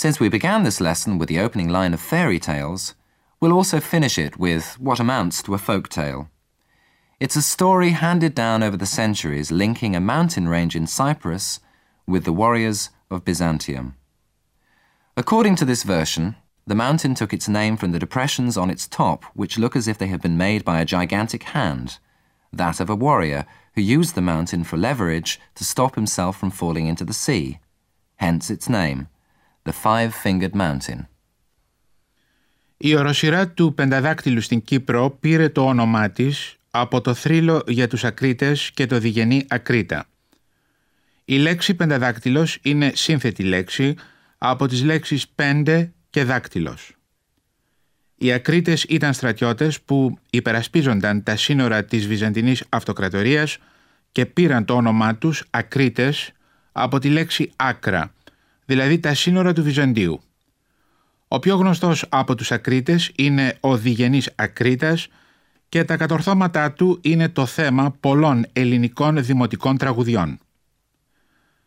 Since we began this lesson with the opening line of fairy tales, we'll also finish it with what amounts to a folk tale. It's a story handed down over the centuries linking a mountain range in Cyprus with the warriors of Byzantium. According to this version, the mountain took its name from the depressions on its top, which look as if they had been made by a gigantic hand, that of a warrior who used the mountain for leverage to stop himself from falling into the sea. Hence its name, the Five Fingered Mountain. Η οροσειρά του πενταδάκτυλου στην Κύπρο πήρε το όνομά της από το θρύλο για τους ακρίτες και το διγενή ακρίτα. Η λέξη πενταδάκτυλος είναι σύνθετη λέξη από τις λέξεις πέντε και δάκτυλος. Οι ακρίτες ήταν στρατιώτες που υπερασπίζονταν τα σύνορα της Βυζαντινής Αυτοκρατορίας και πήραν το όνομά τους ακρίτες από τη λέξη άκρα, δηλαδή τα σύνορα του Βυζαντίου. Ο πιο γνωστός από τους ακρίτες είναι ο Διγενής Ακρίτας και τα κατορθώματά του είναι το θέμα πολλών ελληνικών δημοτικών τραγουδιών.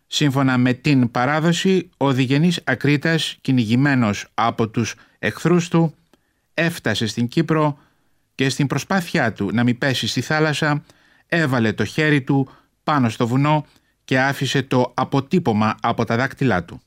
Σύμφωνα με την παράδοση, ο Διγενής Ακρίτας, κυνηγημένος από τους εχθρούς του, έφτασε στην Κύπρο και στην προσπάθειά του να μην πέσει στη θάλασσα, έβαλε το χέρι του πάνω στο βουνό και άφησε το αποτύπωμα από τα δάκτυλά του.